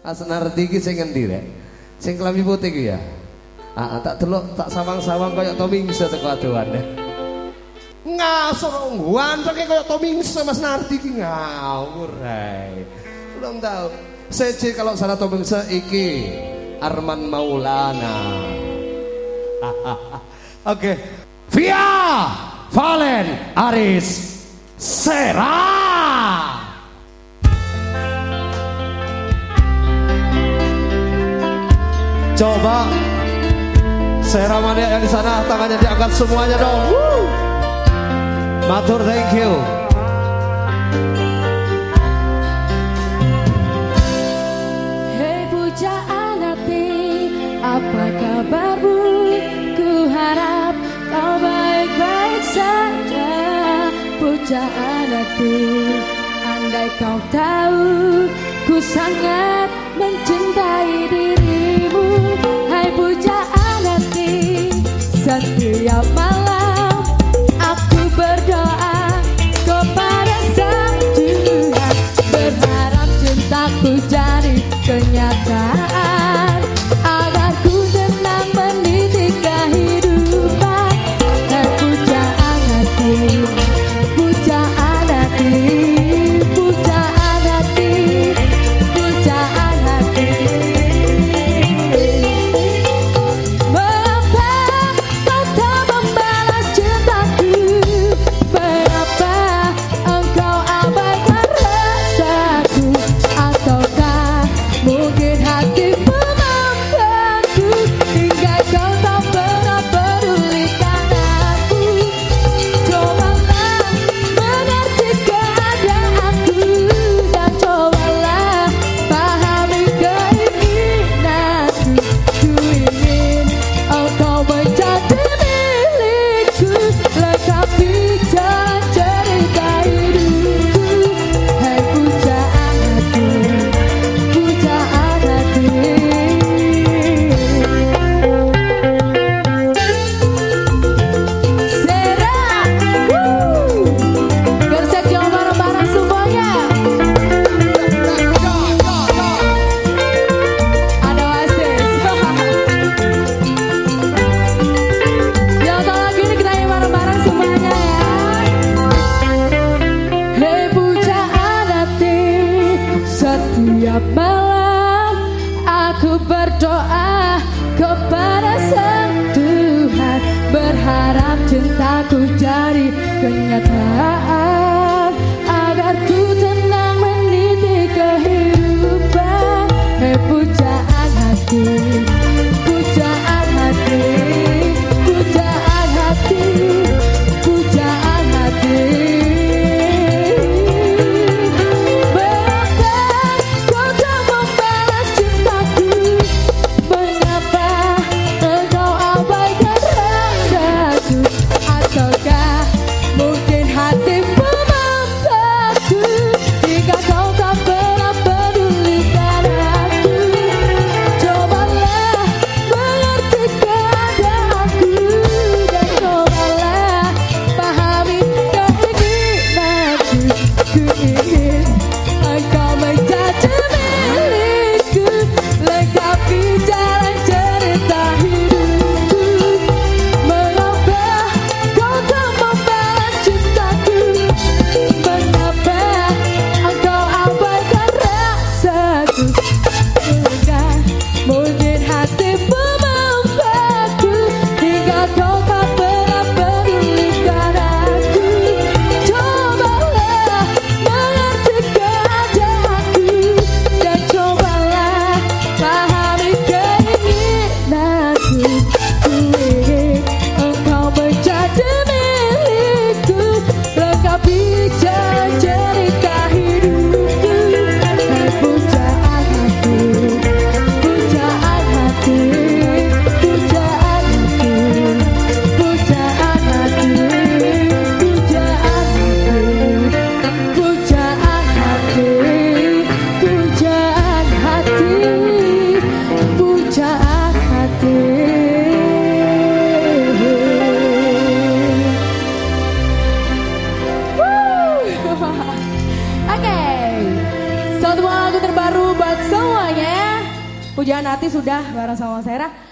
Asnardi iki sing ngendi rek? Sing klambi putih ku ya. Ah, ah, tak delok tak sawang-sawang kaya Tomingse teko adoane. Ngasor ngwanteke kaya Tomingse Mas Nardi iki ngawur hai. Belum tahu. Seje kalau salah Tomingse iki Arman Maulana. Oke. Via Valen Aris Serah. Coba Sera Mania yang di sana tangannya diangkat semuanya dong. Woo. Matur thank you. Hei pujaan hati, apa kabarmu? Ku harap kau baik-baik saja. Pujaan hati, andai kau tahu, ku sangat mencintai dirimu. Setiap malam cintaku jadi kenyataan agar ku tenang meniti kehidupan. Hei hati, baru buat semuanya. pujaan hati sudah bareng sama Sarah.